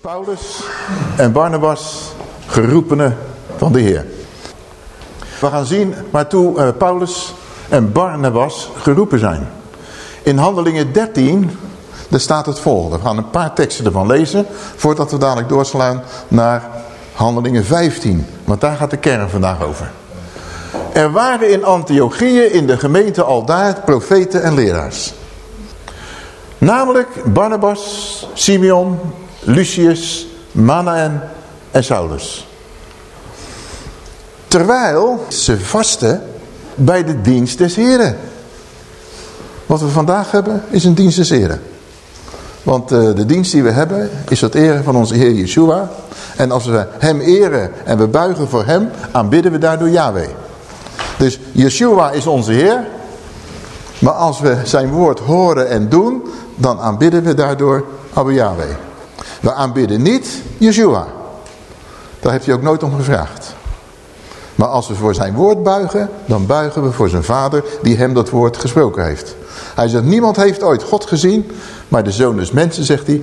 Paulus en Barnabas, geroepenen van de Heer. We gaan zien waartoe eh, Paulus en Barnabas geroepen zijn. In Handelingen 13, daar staat het volgende. We gaan een paar teksten ervan lezen, voordat we dadelijk doorslaan naar Handelingen 15. Want daar gaat de kern vandaag over. Er waren in Antiochieën in de gemeente aldaar profeten en leraars. Namelijk Barnabas, Simeon, Lucius, Manaen en Saulus. Terwijl ze vasten bij de dienst des Heren. Wat we vandaag hebben is een dienst des Heren. Want uh, de dienst die we hebben is het eren van onze Heer Yeshua. En als we hem eren en we buigen voor hem, aanbidden we daardoor Yahweh. Dus Yeshua is onze Heer. Maar als we zijn woord horen en doen, dan aanbidden we daardoor Abba Yahweh. We aanbidden niet Yeshua. Daar heeft hij ook nooit om gevraagd. Maar als we voor zijn woord buigen, dan buigen we voor zijn vader die hem dat woord gesproken heeft. Hij zegt, niemand heeft ooit God gezien, maar de zoon des mensen, zegt hij,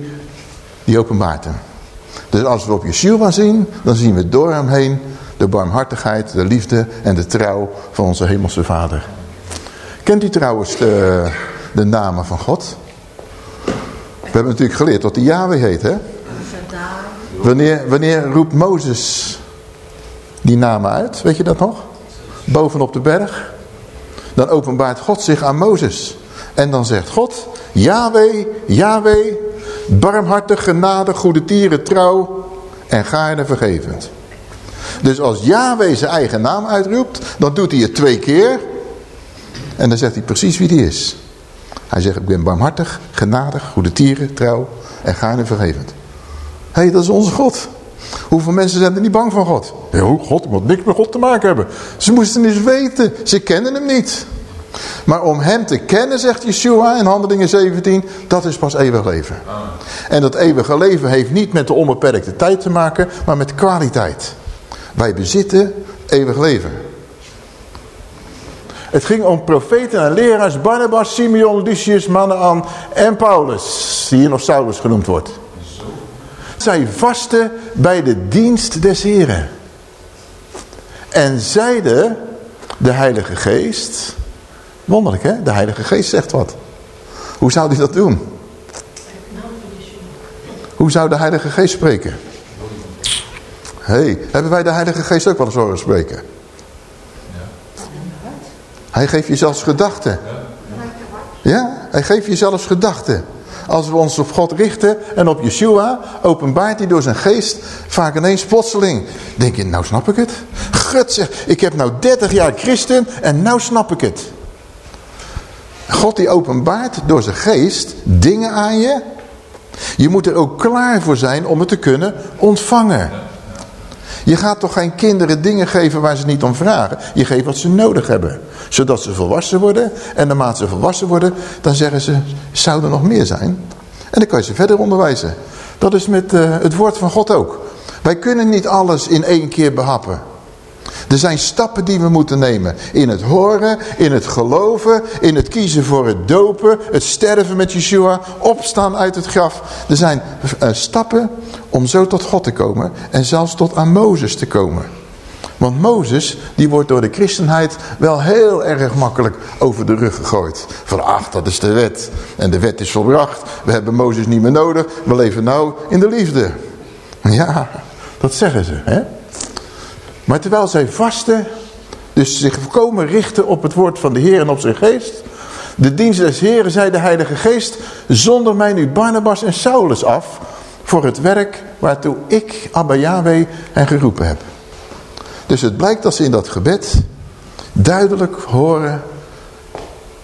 die openbaart hem. Dus als we op Yeshua zien, dan zien we door hem heen de barmhartigheid, de liefde en de trouw van onze hemelse vader. Kent u trouwens de, de namen van God? We hebben natuurlijk geleerd dat hij Yahweh heet, hè? Wanneer, wanneer roept Mozes die namen uit? Weet je dat nog? Bovenop de berg. Dan openbaart God zich aan Mozes. En dan zegt God, Yahweh, Yahweh, barmhartig, genade, goede tieren, trouw en gaarne vergevend. Dus als Yahweh zijn eigen naam uitroept, dan doet hij het twee keer. En dan zegt hij precies wie die is. Hij zegt, ik ben barmhartig, genadig, goede tieren, trouw en gaarne vergevend. Hé, hey, dat is onze God. Hoeveel mensen zijn er niet bang van God? Heel God, moet niks met God te maken hebben. Ze moesten eens weten, ze kennen hem niet. Maar om hem te kennen, zegt Yeshua in Handelingen 17, dat is pas eeuwig leven. En dat eeuwige leven heeft niet met de onbeperkte tijd te maken, maar met kwaliteit. Wij bezitten eeuwig leven. Het ging om profeten en leraars, Barnabas, Simeon, Lucius, Manaan en Paulus, die hier nog Saulus genoemd wordt. Zij vasten bij de dienst des Heren. En zeiden de Heilige Geest, wonderlijk hè, de Heilige Geest zegt wat. Hoe zou hij dat doen? Hoe zou de Heilige Geest spreken? hey, hebben wij de Heilige Geest ook wel eens horen spreken? Hij geeft je zelfs gedachten. Ja, hij geeft je zelfs gedachten. Als we ons op God richten en op Yeshua, openbaart hij door zijn geest vaak ineens plotseling. Denk je, nou snap ik het? Zegt, ik heb nou 30 jaar christen en nou snap ik het. God die openbaart door zijn geest dingen aan je. Je moet er ook klaar voor zijn om het te kunnen ontvangen. Je gaat toch geen kinderen dingen geven waar ze niet om vragen. Je geeft wat ze nodig hebben. Zodat ze volwassen worden. En naarmate ze volwassen worden, dan zeggen ze, zou er nog meer zijn? En dan kan je ze verder onderwijzen. Dat is met uh, het woord van God ook. Wij kunnen niet alles in één keer behappen. Er zijn stappen die we moeten nemen. In het horen, in het geloven, in het kiezen voor het dopen, het sterven met Yeshua, opstaan uit het graf. Er zijn uh, stappen om zo tot God te komen en zelfs tot aan Mozes te komen. Want Mozes, die wordt door de christenheid wel heel erg makkelijk over de rug gegooid. Van ach, dat is de wet. En de wet is volbracht. We hebben Mozes niet meer nodig. We leven nou in de liefde. Ja, dat zeggen ze. Hè? Maar terwijl zij vasten, dus zich volkomen richten op het woord van de Heer en op zijn geest. De dienst des Heeren, zei de Heilige Geest, zonder mij nu Barnabas en Saulus af voor het werk waartoe ik, Abba Yahweh, hen geroepen heb. Dus het blijkt dat ze in dat gebed duidelijk horen,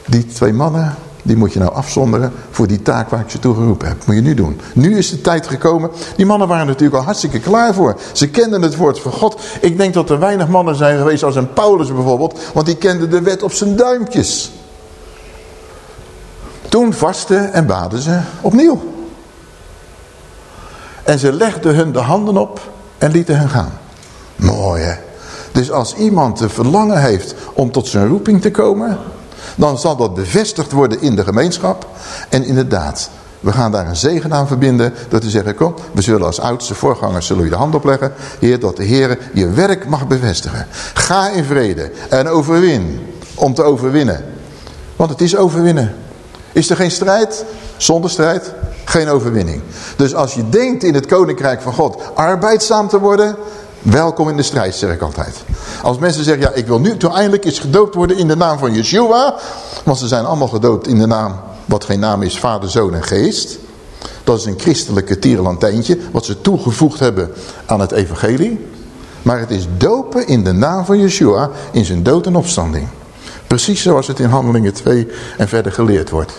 die twee mannen, die moet je nou afzonderen voor die taak waar ik ze toe geroepen heb. Moet je nu doen. Nu is de tijd gekomen. Die mannen waren natuurlijk al hartstikke klaar voor. Ze kenden het woord van God. Ik denk dat er weinig mannen zijn geweest als een Paulus bijvoorbeeld. Want die kende de wet op zijn duimpjes. Toen vasten en baden ze opnieuw. En ze legden hun de handen op en lieten hen gaan. Mooi hè. Dus als iemand de verlangen heeft om tot zijn roeping te komen... dan zal dat bevestigd worden in de gemeenschap. En inderdaad, we gaan daar een zegen aan verbinden... door te zeggen, kom, we zullen als oudste voorgangers zullen je de hand opleggen... Heer, dat de Heer je werk mag bevestigen. Ga in vrede en overwin om te overwinnen. Want het is overwinnen. Is er geen strijd? Zonder strijd geen overwinning. Dus als je denkt in het koninkrijk van God arbeidzaam te worden... welkom in de strijd, zeg ik altijd. Als mensen zeggen, ja, ik wil nu toen eindelijk eens gedoopt worden in de naam van Yeshua... want ze zijn allemaal gedoopt in de naam, wat geen naam is, Vader, Zoon en Geest... Dat is een christelijke tierlantijntje, wat ze toegevoegd hebben aan het evangelie. Maar het is dopen in de naam van Yeshua in zijn dood en opstanding. Precies zoals het in Handelingen 2 en verder geleerd wordt.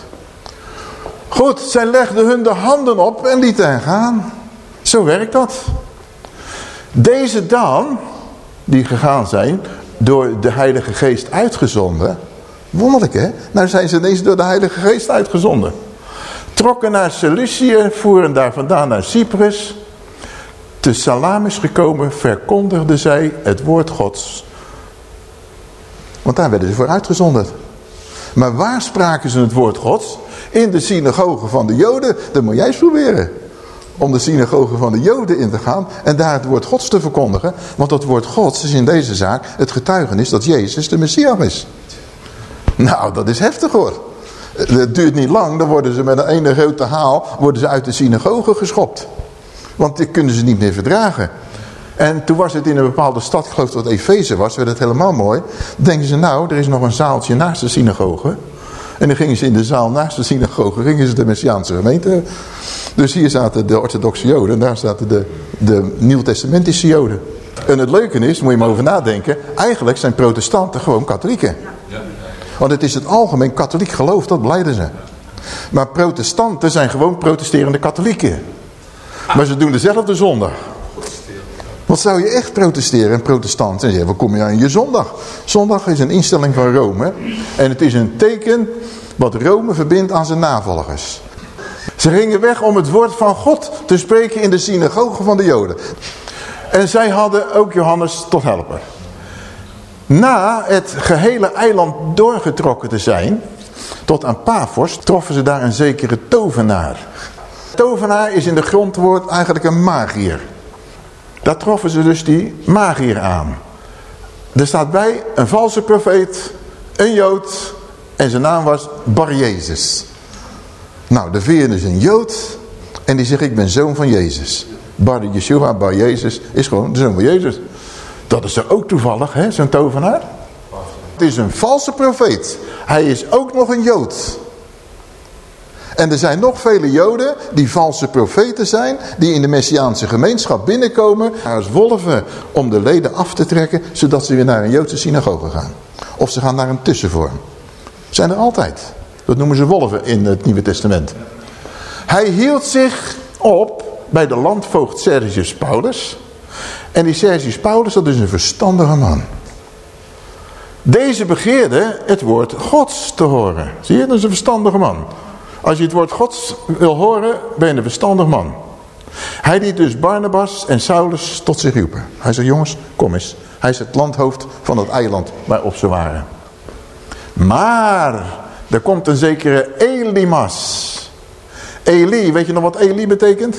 Goed, zij legden hun de handen op en lieten hen gaan. Zo werkt dat. Deze dan, die gegaan zijn, door de Heilige Geest uitgezonden. Wonderlijk hè? Nou zijn ze ineens door de Heilige Geest uitgezonden. Trokken naar Cilicië, voeren daar vandaan naar Cyprus. Te Salamis gekomen, verkondigden zij het woord Gods. Want daar werden ze voor uitgezonden. Maar waar spraken ze het woord Gods? In de synagoge van de Joden. Dat moet jij proberen. Om de synagoge van de Joden in te gaan en daar het woord Gods te verkondigen. Want dat woord Gods is in deze zaak het getuigenis dat Jezus de Messias is. Nou, dat is heftig hoor. Het duurt niet lang, dan worden ze met een ene grote haal worden ze uit de synagoge geschopt. Want die kunnen ze niet meer verdragen. En toen was het in een bepaalde stad, ik geloof dat het Efeze was, werd het helemaal mooi. Denken ze, nou, er is nog een zaaltje naast de synagoge. En dan gingen ze in de zaal naast de synagoge, gingen ze de Messiaanse gemeente. Dus hier zaten de orthodoxe joden en daar zaten de, de nieuwtestamentische joden. En het leuke is, moet je maar over nadenken, eigenlijk zijn protestanten gewoon katholieken. Want het is het algemeen katholiek geloof, dat blijden ze. Maar protestanten zijn gewoon protesterende katholieken. Maar ze doen dezelfde zondag. Wat zou je echt protesteren en protestant? En zeggen, wat kom je aan je zondag? Zondag is een instelling van Rome. En het is een teken wat Rome verbindt aan zijn navolgers. Ze gingen weg om het woord van God te spreken in de synagoge van de Joden. En zij hadden ook Johannes tot helper. Na het gehele eiland doorgetrokken te zijn, tot aan Paphos, troffen ze daar een zekere tovenaar. Tovenaar is in de grondwoord eigenlijk een magier. Daar troffen ze dus die magier aan. Er staat bij een valse profeet, een jood en zijn naam was Bar Jezus. Nou, de vierde is een jood en die zegt ik ben zoon van Jezus. Bar Yeshua, Bar Jezus is gewoon de zoon van Jezus. Dat is er ook toevallig, hè, zo'n tovenaar. Het is een valse profeet. Hij is ook nog een jood. En er zijn nog vele joden die valse profeten zijn, die in de Messiaanse gemeenschap binnenkomen als wolven om de leden af te trekken, zodat ze weer naar een Joodse synagoge gaan. Of ze gaan naar een tussenvorm. Zijn er altijd. Dat noemen ze wolven in het Nieuwe Testament. Hij hield zich op bij de landvoogd Sergius Paulus. En die Sergius Paulus, dat is een verstandige man. Deze begeerde het woord gods te horen. Zie je, dat is een verstandige man. Als je het woord gods wil horen, ben je een verstandig man. Hij liet dus Barnabas en Saulus tot zich roepen. Hij zei, jongens, kom eens. Hij is het landhoofd van het eiland waarop ze waren. Maar, er komt een zekere Elimas. Eli, weet je nog wat Eli betekent?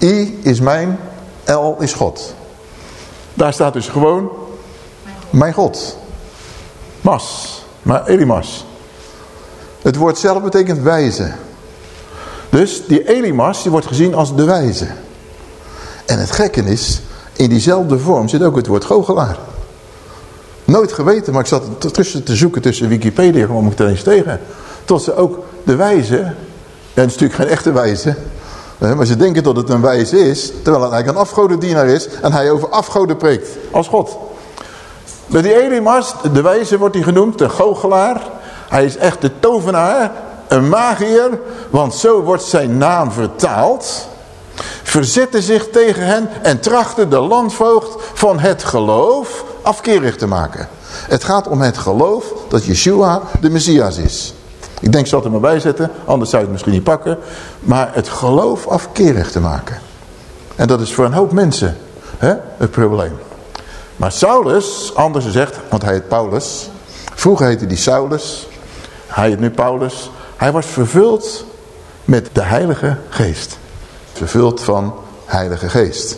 I is mijn, L is God. Daar staat dus gewoon, mijn God. Mas, maar Elimas. Het woord zelf betekent wijze. Dus die Elimas die wordt gezien als de wijze. En het gekke is, in diezelfde vorm zit ook het woord goochelaar. Nooit geweten, maar ik zat tussen te zoeken tussen Wikipedia, kwam ik er eens tegen. Tot ze ook de wijze, en is natuurlijk geen echte wijze, maar ze denken dat het een wijze is, terwijl het eigenlijk een afgodendienaar is en hij over afgoden preekt, als God. Bij die Elimas, de wijze wordt hij genoemd, de goochelaar, Hij is echt de tovenaar, een magier, want zo wordt zijn naam vertaald. Verzette zich tegen hen en trachtte de landvoogd van het geloof afkerig te maken. Het gaat om het geloof dat Yeshua de Messias is. Ik denk, ik zal het er maar bij zetten, anders zou je het misschien niet pakken. Maar het geloof afkerig te maken. En dat is voor een hoop mensen hè, het probleem. Maar Saulus, anders gezegd, want hij heet Paulus. Vroeger heette hij Saulus. Hij heet nu Paulus. Hij was vervuld met de Heilige Geest. Vervuld van Heilige Geest.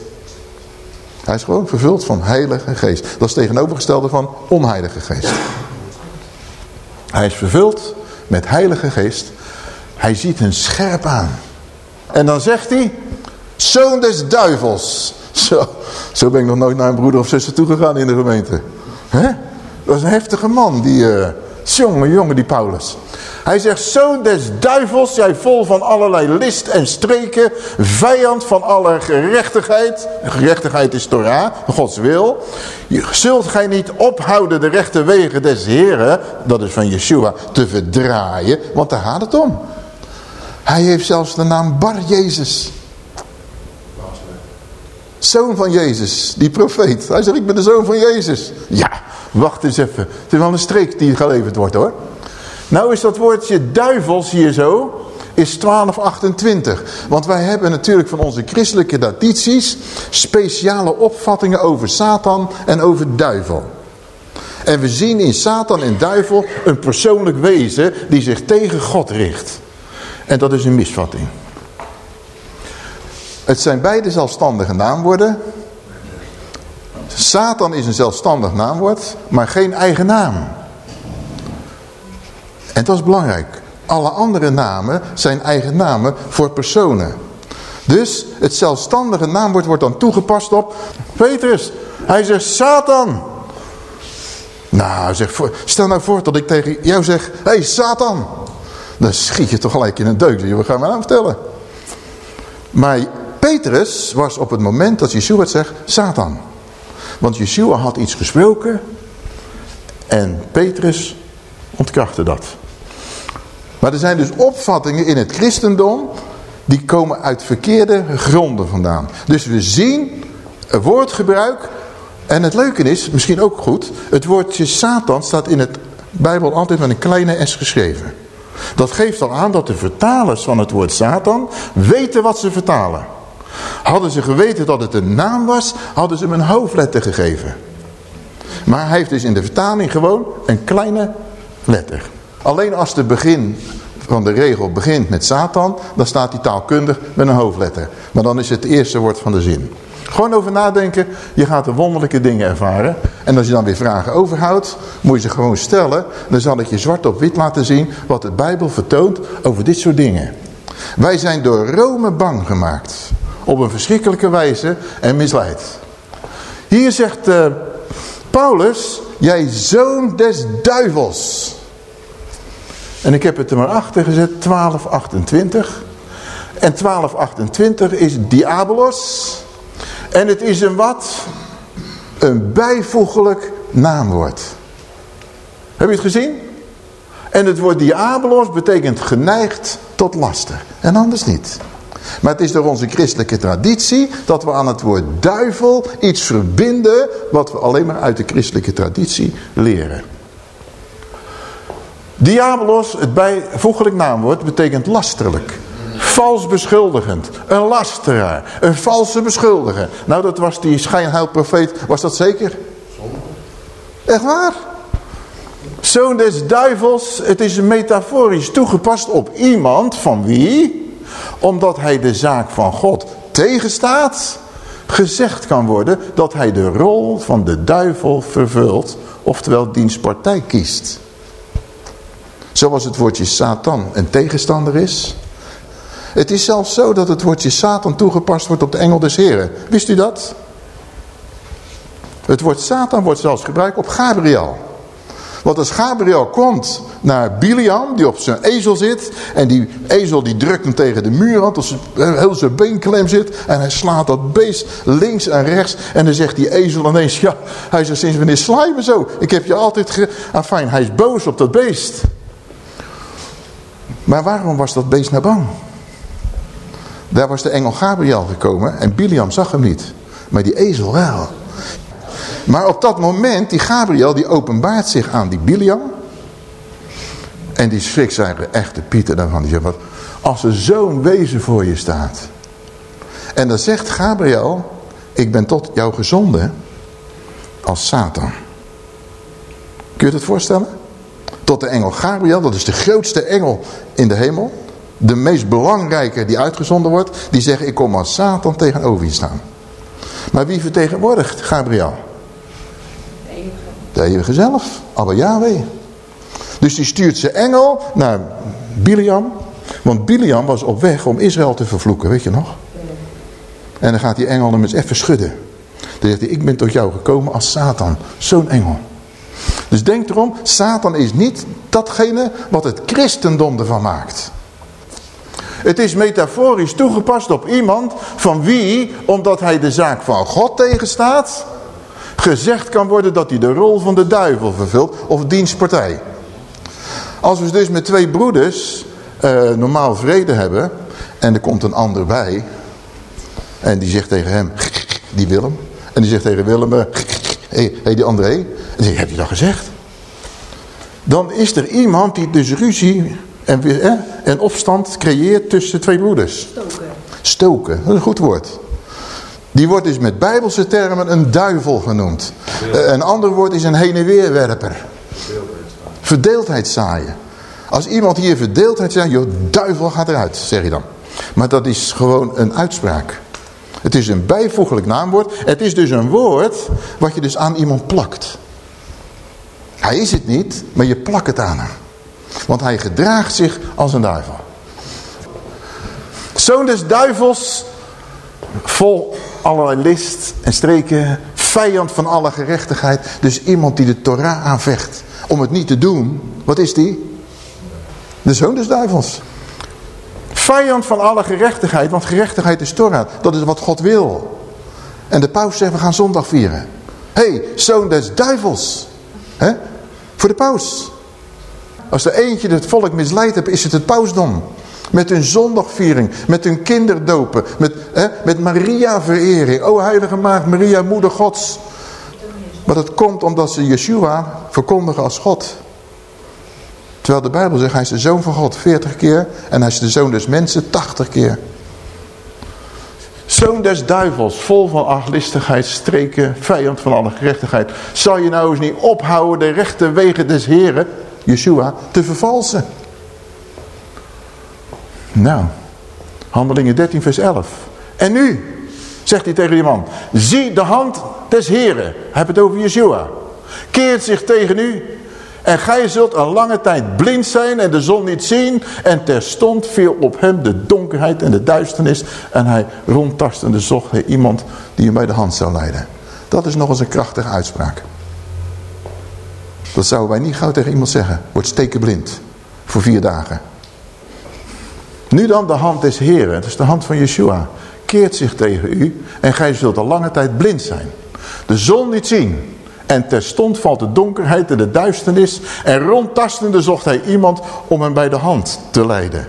Hij is gewoon vervuld van Heilige Geest. Dat is het tegenovergestelde van onheilige geest. Hij is vervuld met Heilige Geest. Hij ziet hen scherp aan. En dan zegt hij, zoon des duivels. Zo, zo ben ik nog nooit naar een broeder of zuster toegegaan in de gemeente. Dat is een heftige man, die uh, jonge jongen, die Paulus. Hij zegt, zoon des duivels, jij vol van allerlei list en streken, vijand van alle gerechtigheid. Gerechtigheid is Torah, Gods wil. Zult gij niet ophouden de rechte wegen des Heren, dat is van Yeshua, te verdraaien, want daar gaat het om. Hij heeft zelfs de naam Bar Jezus. Zoon van Jezus, die profeet. Hij zegt, ik ben de zoon van Jezus. Ja, wacht eens even. Het is wel een streek die geleverd wordt hoor. Nou is dat woordje duivels hier zo, is 1228. Want wij hebben natuurlijk van onze christelijke tradities speciale opvattingen over Satan en over duivel. En we zien in Satan en duivel een persoonlijk wezen die zich tegen God richt. En dat is een misvatting. Het zijn beide zelfstandige naamwoorden. Satan is een zelfstandig naamwoord, maar geen eigen naam. En dat is belangrijk. Alle andere namen zijn eigen namen voor personen. Dus het zelfstandige naamwoord wordt dan toegepast op Petrus. Hij zegt Satan. Nou, zeg, stel nou voor dat ik tegen jou zeg, hé hey, Satan. Dan schiet je toch gelijk in een deuk. We gaan maar aan vertellen. Maar Petrus was op het moment dat Yeshua het zegt, Satan. Want Yeshua had iets gesproken en Petrus ontkrachtte dat. Maar er zijn dus opvattingen in het christendom die komen uit verkeerde gronden vandaan. Dus we zien een woordgebruik en het leuke is, misschien ook goed, het woordje Satan staat in het Bijbel altijd met een kleine s geschreven. Dat geeft al aan dat de vertalers van het woord Satan weten wat ze vertalen. Hadden ze geweten dat het een naam was, hadden ze hem een hoofdletter gegeven. Maar hij heeft dus in de vertaling gewoon een kleine letter. Alleen als de begin van de regel begint met Satan, dan staat hij taalkundig met een hoofdletter. Maar dan is het het eerste woord van de zin. Gewoon over nadenken, je gaat er wonderlijke dingen ervaren. En als je dan weer vragen overhoudt, moet je ze gewoon stellen. Dan zal ik je zwart op wit laten zien wat de Bijbel vertoont over dit soort dingen. Wij zijn door Rome bang gemaakt. Op een verschrikkelijke wijze en misleid. Hier zegt uh, Paulus, jij zoon des duivels. En ik heb het er maar achter gezet, 1228. En 1228 is diabolos. En het is een wat? Een bijvoeglijk naamwoord. Heb je het gezien? En het woord diabolos betekent geneigd tot laster. En anders niet. Maar het is door onze christelijke traditie dat we aan het woord duivel iets verbinden wat we alleen maar uit de christelijke traditie leren. Diabolos, het bijvoeglijk naamwoord, betekent lasterlijk. Vals beschuldigend. Een lasteraar. Een valse beschuldiger. Nou, dat was die schijnheilprofeet. Was dat zeker? Echt waar? Zoon des duivels. Het is metaforisch toegepast op iemand van wie? Omdat hij de zaak van God tegenstaat. Gezegd kan worden dat hij de rol van de duivel vervult. Oftewel dienstpartij kiest. Zoals het woordje Satan een tegenstander is. Het is zelfs zo dat het woordje Satan toegepast wordt op de engel des heren. Wist u dat? Het woord Satan wordt zelfs gebruikt op Gabriel. Want als Gabriel komt naar Biliam, die op zijn ezel zit. En die ezel die drukt hem tegen de muur aan, tot heel zijn been klem zit. En hij slaat dat beest links en rechts. En dan zegt die ezel ineens, ja, hij zegt sinds wanneer me zo? Ik heb je altijd ge... Enfin, hij is boos op dat beest. Maar waarom was dat beest nou bang? Daar was de engel Gabriel gekomen en Biliam zag hem niet. Maar die ezel wel. Maar op dat moment, die Gabriel, die openbaart zich aan die Biliam. En die schrikt zijn echte Pieter daarvan. Die zegt, wat, als er zo'n wezen voor je staat. En dan zegt Gabriel, ik ben tot jou gezonden als Satan. Kun je het voorstellen? Tot de engel Gabriel, dat is de grootste engel in de hemel. De meest belangrijke die uitgezonden wordt. Die zegt, ik kom als Satan tegenover je staan. Maar wie vertegenwoordigt Gabriel? De eeuwige zelf, Abba Yahweh. Dus die stuurt zijn engel naar Biliam. Want Biliam was op weg om Israël te vervloeken, weet je nog? En dan gaat die engel hem eens even schudden. Dan zegt hij, ik ben tot jou gekomen als Satan. Zo'n engel. Dus denk erom, Satan is niet datgene wat het christendom ervan maakt. Het is metaforisch toegepast op iemand van wie, omdat hij de zaak van God tegenstaat, gezegd kan worden dat hij de rol van de duivel vervult of dienstpartij. Als we dus met twee broeders uh, normaal vrede hebben en er komt een ander bij en die zegt tegen hem, die Willem, en die zegt tegen Willem, hé hey, hey, die André, en die zegt, heb je dat gezegd? Dan is er iemand die dus ruzie en, eh, en opstand creëert tussen twee broeders. Stoken. Stoken, dat is een goed woord. Die wordt dus met bijbelse termen een duivel genoemd. Uh, een ander woord is een heen en weerwerper. Verdeeldheid zaaien. Als iemand hier verdeeldheid zegt, joh, duivel gaat eruit, zeg je dan. Maar dat is gewoon een uitspraak. Het is een bijvoeglijk naamwoord. Het is dus een woord wat je dus aan iemand plakt. Hij is het niet, maar je plakt het aan hem. Want hij gedraagt zich als een duivel. Zoon des duivels, vol allerlei list en streken, vijand van alle gerechtigheid. Dus iemand die de Torah aanvecht om het niet te doen. Wat is die? De zoon des duivels. Vijand van alle gerechtigheid, want gerechtigheid is Torah. Dat is wat God wil. En de paus zegt, we gaan zondag vieren. Hé, hey, zoon des duivels. He? Voor de paus. Als er eentje het volk misleid heeft, is het het pausdom. Met hun zondagviering, met hun kinderdopen, met, hè, met Maria-verering. O heilige maagd Maria, moeder gods. Maar dat komt omdat ze Yeshua verkondigen als God. Terwijl de Bijbel zegt, hij is de zoon van God 40 keer. En hij is de zoon des mensen 80 keer. Zoon des duivels, vol van arglistigheid, streken, vijand van alle gerechtigheid. Zal je nou eens niet ophouden de rechte wegen des Heren, Yeshua, te vervalsen? Nou, handelingen 13 vers 11. En nu, zegt hij tegen die man, zie de hand des Heren. Heb het over Yeshua. Keert zich tegen u en gij zult een lange tijd blind zijn en de zon niet zien. En terstond viel op hem de donkerheid en de duisternis. En hij rondtastende zocht hij iemand die hem bij de hand zou leiden. Dat is nog eens een krachtige uitspraak. Dat zouden wij niet gauw tegen iemand zeggen. Wordt stekenblind. Voor vier dagen. Nu dan de hand des Heren. Dat is de hand van Yeshua. Keert zich tegen u. En gij zult een lange tijd blind zijn. De zon niet zien. En terstond valt de donkerheid en de duisternis. En rondtastende zocht hij iemand om hem bij de hand te leiden.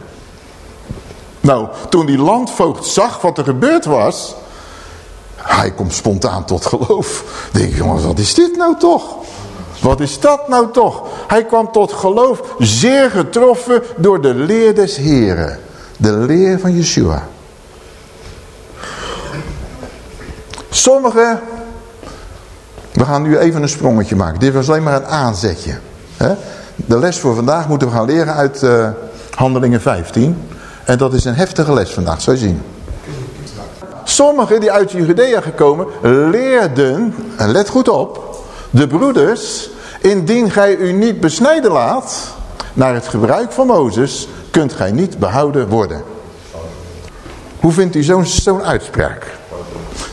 Nou, toen die landvoogd zag wat er gebeurd was. Hij komt spontaan tot geloof. Denk ik, jongens, wat is dit nou toch? Wat is dat nou toch? Hij kwam tot geloof zeer getroffen door de leer des Heren. De leer van Yeshua. Sommigen we gaan nu even een sprongetje maken. Dit was alleen maar een aanzetje. De les voor vandaag moeten we gaan leren uit uh, Handelingen 15. En dat is een heftige les vandaag, je zien. Sommigen die uit Judea gekomen leerden, en let goed op, de broeders, indien gij u niet besnijden laat, naar het gebruik van Mozes, kunt gij niet behouden worden. Hoe vindt u zo'n zo'n uitspraak?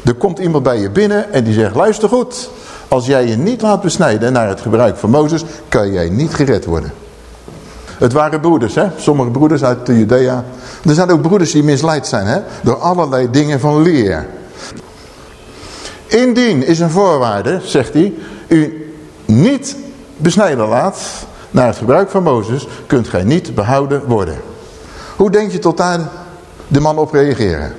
Er komt iemand bij je binnen en die zegt, luister goed, als jij je niet laat besnijden naar het gebruik van Mozes, kan jij niet gered worden. Het waren broeders, hè? sommige broeders uit de Judea. Er zijn ook broeders die misleid zijn hè? door allerlei dingen van leer. Indien is een voorwaarde, zegt hij, u niet besnijden laat naar het gebruik van Mozes, kunt gij niet behouden worden. Hoe denk je tot daar de man op reageren?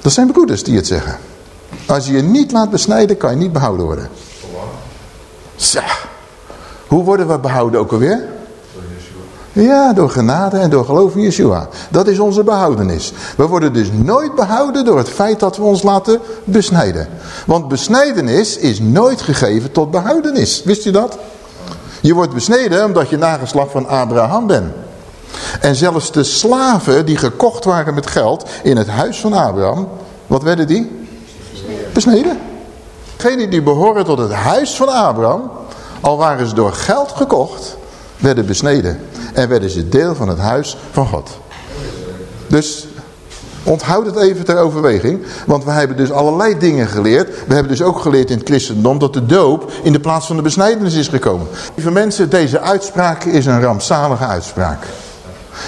Dat zijn broeders die het zeggen. Als je je niet laat besnijden, kan je niet behouden worden. Zo. Hoe worden we behouden ook alweer? Ja, door genade en door geloof in Yeshua. Dat is onze behoudenis. We worden dus nooit behouden door het feit dat we ons laten besnijden. Want besnijdenis is nooit gegeven tot behoudenis. Wist u dat? Je wordt besneden omdat je nageslag van Abraham bent. En zelfs de slaven die gekocht waren met geld in het huis van Abraham, wat werden die? Besneden. Degenen die behoren tot het huis van Abraham, al waren ze door geld gekocht, werden besneden. En werden ze deel van het huis van God. Dus onthoud het even ter overweging. Want we hebben dus allerlei dingen geleerd. We hebben dus ook geleerd in het christendom dat de doop in de plaats van de besnijdenis is gekomen. Lieve mensen, deze uitspraak is een rampzalige uitspraak.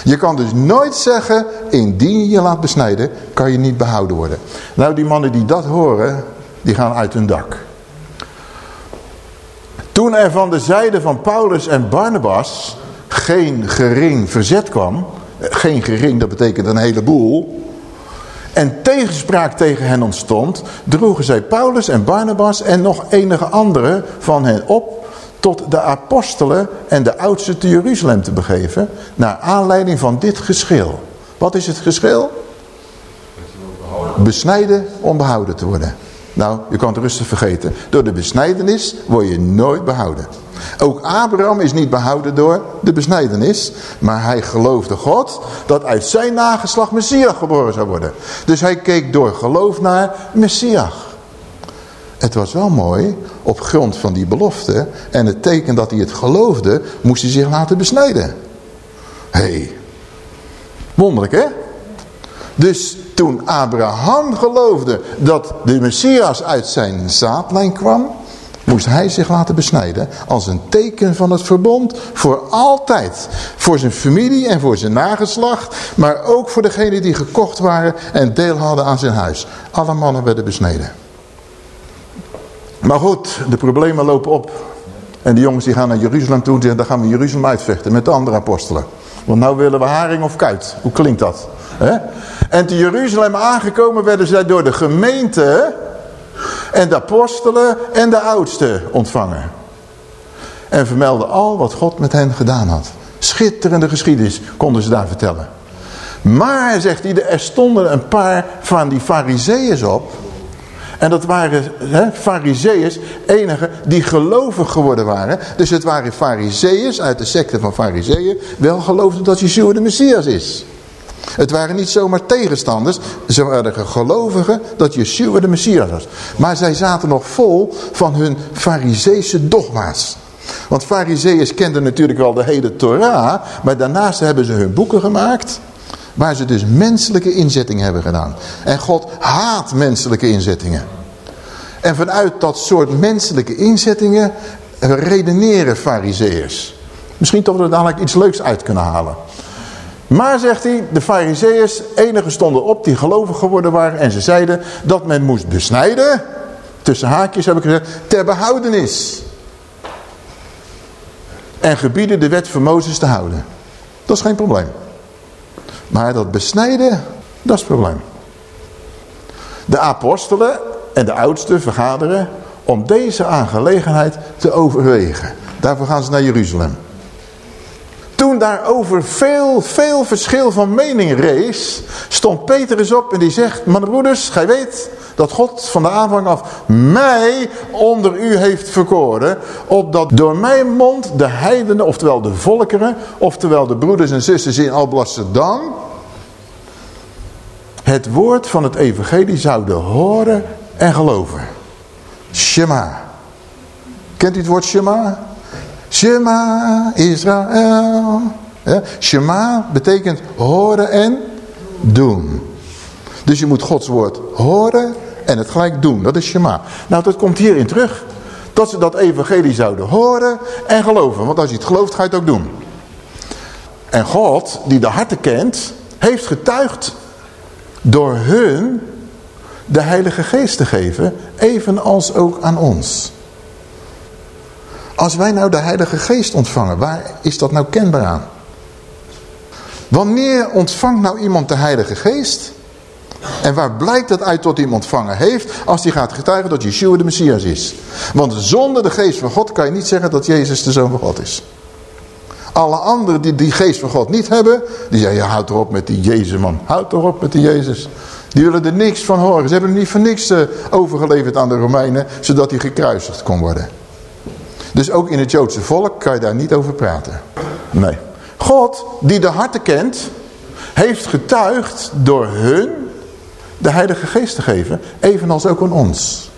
Je kan dus nooit zeggen, indien je je laat besnijden, kan je niet behouden worden. Nou, die mannen die dat horen, die gaan uit hun dak. Toen er van de zijde van Paulus en Barnabas geen gering verzet kwam, geen gering, dat betekent een heleboel, en tegenspraak tegen hen ontstond, droegen zij Paulus en Barnabas en nog enige anderen van hen op tot de apostelen en de oudsten te Jeruzalem te begeven, naar aanleiding van dit geschil. Wat is het geschil? Besnijden om behouden te worden. Nou, je kan het rustig vergeten. Door de besnijdenis word je nooit behouden. Ook Abraham is niet behouden door de besnijdenis. Maar hij geloofde God dat uit zijn nageslag Messias geboren zou worden. Dus hij keek door geloof naar Messias. Het was wel mooi, op grond van die belofte en het teken dat hij het geloofde, moest hij zich laten besnijden. Hé, hey. wonderlijk hè? Dus toen Abraham geloofde dat de Messias uit zijn zaadlijn kwam, moest hij zich laten besnijden als een teken van het verbond voor altijd. Voor zijn familie en voor zijn nageslacht, maar ook voor degenen die gekocht waren en deel hadden aan zijn huis. Alle mannen werden besneden. Maar goed, de problemen lopen op. En die jongens die gaan naar Jeruzalem toe en zeggen, dan gaan we Jeruzalem uitvechten met de andere apostelen. Want nou willen we haring of kuit. Hoe klinkt dat? En te Jeruzalem aangekomen werden zij door de gemeente en de apostelen en de oudsten ontvangen. En vermelden al wat God met hen gedaan had. Schitterende geschiedenis konden ze daar vertellen. Maar, zegt hij, er stonden een paar van die fariseeën op. En dat waren fariseeërs, enige die gelovig geworden waren. Dus het waren fariseeërs uit de secte van fariseeën. Wel geloofden dat Yeshua de Messias is. Het waren niet zomaar tegenstanders. Ze waren gelovigen dat Yeshua de Messias was. Maar zij zaten nog vol van hun fariseese dogma's. Want fariseeërs kenden natuurlijk wel de hele Torah. Maar daarnaast hebben ze hun boeken gemaakt. Waar ze dus menselijke inzettingen hebben gedaan. En God haat menselijke inzettingen. En vanuit dat soort menselijke inzettingen redeneren fariseeërs. Misschien toch we er dadelijk iets leuks uit kunnen halen. Maar, zegt hij, de fariseeërs, enige stonden op die gelovig geworden waren. En ze zeiden dat men moest besnijden. Tussen haakjes heb ik gezegd, ter behoudenis. En gebieden de wet van Mozes te houden. Dat is geen probleem. Maar dat besnijden, dat is het probleem. De apostelen en de oudsten vergaderen om deze aangelegenheid te overwegen. Daarvoor gaan ze naar Jeruzalem. Toen daarover veel, veel verschil van mening rees, stond Petrus op en die zegt, mannenbroeders, gij weet dat God van de aanvang af mij onder u heeft verkoren, opdat door mijn mond de heidenen, oftewel de volkeren, oftewel de broeders en zusters in Alblasserdam, het woord van het evangelie zouden horen en geloven. Shema. Kent u het woord Shema? Shema Israël. Ja, Shema betekent horen en doen. Dus je moet Gods woord horen en het gelijk doen. Dat is Shema. Nou, dat komt hierin terug. Dat ze dat evangelie zouden horen en geloven. Want als je het gelooft, ga je het ook doen. En God, die de harten kent, heeft getuigd door hun de Heilige Geest te geven, evenals ook aan ons. Als wij nou de Heilige Geest ontvangen, waar is dat nou kenbaar aan? Wanneer ontvangt nou iemand de Heilige Geest? En waar blijkt dat uit tot hem ontvangen heeft? Als hij gaat getuigen dat Yeshua de Messias is. Want zonder de geest van God kan je niet zeggen dat Jezus de Zoon van God is. Alle anderen die die geest van God niet hebben, die zeggen, ja houd erop met die Jezus man. Houd erop met die Jezus. Die willen er niks van horen. Ze hebben hem niet voor niks uh, overgeleverd aan de Romeinen, zodat hij gekruisigd kon worden. Dus ook in het Joodse volk kan je daar niet over praten. Nee. God, die de harten kent, heeft getuigd door hun de Heilige Geest te geven, evenals ook aan ons.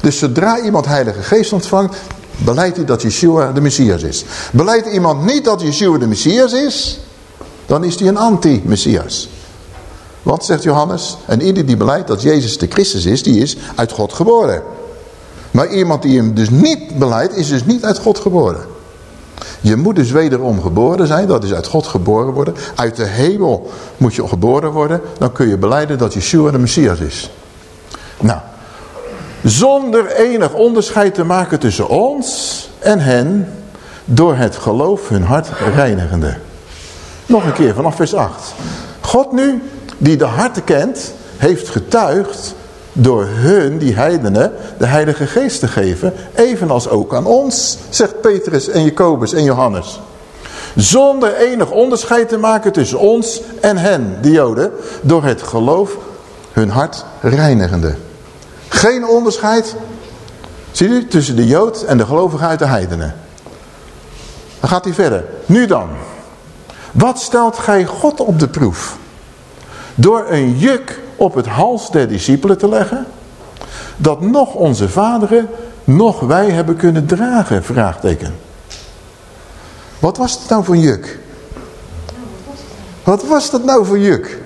Dus zodra iemand Heilige Geest ontvangt, beleidt hij dat Yeshua de Messias is. Beleidt iemand niet dat Yeshua de Messias is, dan is hij een anti-Messias. Want, zegt Johannes, en ieder die beleidt dat Jezus de Christus is, die is uit God geboren. Maar iemand die hem dus niet beleidt, is dus niet uit God geboren. Je moet dus wederom geboren zijn, dat is uit God geboren worden. Uit de hemel moet je geboren worden, dan kun je beleiden dat Yeshua de Messias is. Nou, zonder enig onderscheid te maken tussen ons en hen, door het geloof hun hart reinigende. Nog een keer vanaf vers 8. God nu, die de harten kent, heeft getuigd door hun, die heidenen, de heilige geest te geven, evenals ook aan ons, zegt Petrus en Jacobus en Johannes. Zonder enig onderscheid te maken tussen ons en hen, de joden, door het geloof hun hart reinigende. Geen onderscheid, zie u, tussen de jood en de gelovigen uit de heidenen. Dan gaat hij verder. Nu dan, wat stelt gij God op de proef? Door een juk op het hals der discipelen te leggen, dat nog onze vaderen, nog wij hebben kunnen dragen, vraagteken. Wat was het nou voor juk? Wat was dat nou voor juk?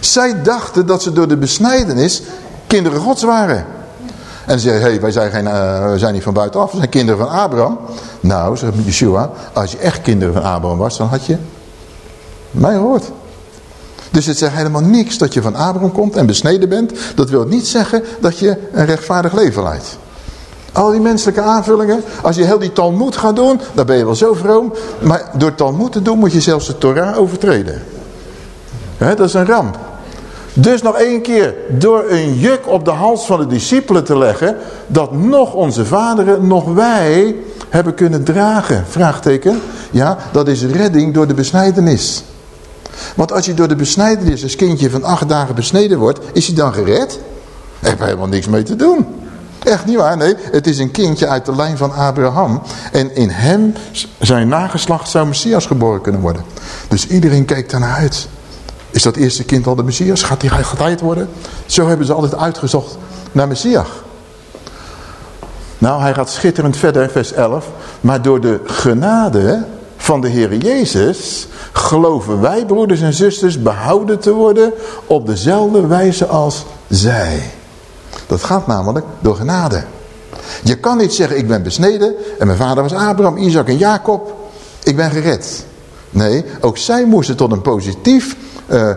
Zij dachten dat ze door de besnijdenis kinderen gods waren. En ze zeiden, hey, wij zijn, geen, wij zijn niet van buitenaf, we zijn kinderen van Abraham. Nou, zegt Yeshua, als je echt kinderen van Abraham was, dan had je mij gehoord. Dus het zegt helemaal niks dat je van Abraham komt en besneden bent. Dat wil niet zeggen dat je een rechtvaardig leven leidt. Al die menselijke aanvullingen, als je heel die Talmud gaat doen, dan ben je wel zo vroom. Maar door Talmud te doen moet je zelfs de Torah overtreden. dat is een ramp. Dus nog één keer, door een juk op de hals van de discipelen te leggen, dat nog onze vaderen, nog wij hebben kunnen dragen. Vraagteken. Ja, dat is redding door de besnijdenis. Want als je door de besnijdenis als kindje van acht dagen besneden wordt, is hij dan gered? Daar heb je helemaal niks mee te doen. Echt niet waar, nee. Het is een kindje uit de lijn van Abraham. En in hem, zijn nageslacht, zou Messias geboren kunnen worden. Dus iedereen kijkt daarnaar uit. Is dat eerste kind al de Messias? Gaat hij getijd worden? Zo hebben ze altijd uitgezocht naar Messias. Nou, hij gaat schitterend verder, vers 11. Maar door de genade van de Heer Jezus geloven wij, broeders en zusters, behouden te worden op dezelfde wijze als zij. Dat gaat namelijk door genade. Je kan niet zeggen, ik ben besneden en mijn vader was Abraham, Isaac en Jacob. Ik ben gered. Nee, ook zij moesten tot een positief uh,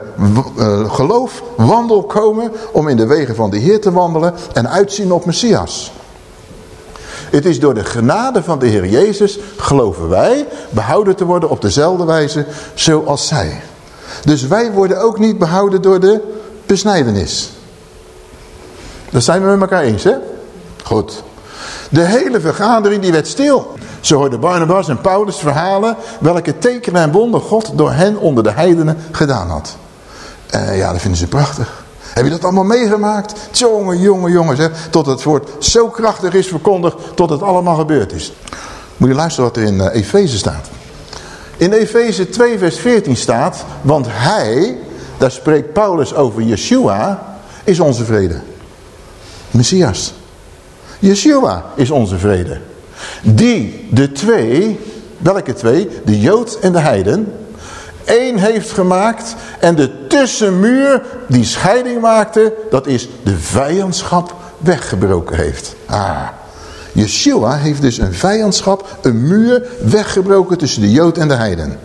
geloof, wandel komen om in de wegen van de Heer te wandelen en uitzien op Messias. Het is door de genade van de Heer Jezus, geloven wij, behouden te worden op dezelfde wijze zoals zij. Dus wij worden ook niet behouden door de besnijdenis. Dat zijn we met elkaar eens, hè? Goed. De hele vergadering die werd stil. Ze hoorden Barnabas en Paulus verhalen welke tekenen en wonden God door hen onder de heidenen gedaan had. Uh, ja, dat vinden ze prachtig. Heb je dat allemaal meegemaakt? Jongen, jongen, jongen, zeg. Tot het woord zo krachtig is verkondigd, tot het allemaal gebeurd is. Moet je luisteren wat er in uh, Efeze staat. In Efeze 2 vers 14 staat, want hij, daar spreekt Paulus over Yeshua, is onze vrede. Messias. Yeshua is onze vrede. Die de twee, welke twee? De Jood en de Heiden, één heeft gemaakt. En de tussenmuur die scheiding maakte, dat is de vijandschap weggebroken heeft. Ah, Yeshua heeft dus een vijandschap, een muur weggebroken tussen de Jood en de Heiden.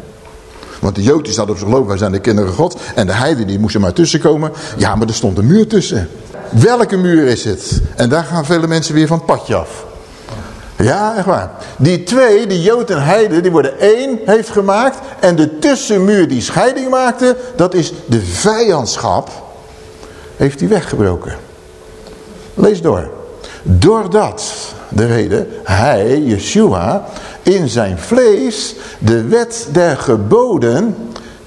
Want de Jood die staat op zijn geloof, wij zijn de kinderen God. En de Heiden die moesten maar tussenkomen. Ja, maar er stond een muur tussen. Welke muur is het? En daar gaan vele mensen weer van padje af. Ja, echt waar. Die twee, die Jood en Heide, die worden één heeft gemaakt. En de tussenmuur die scheiding maakte, dat is de vijandschap, heeft hij weggebroken. Lees door. Doordat, de reden, hij, Yeshua, in zijn vlees de wet der geboden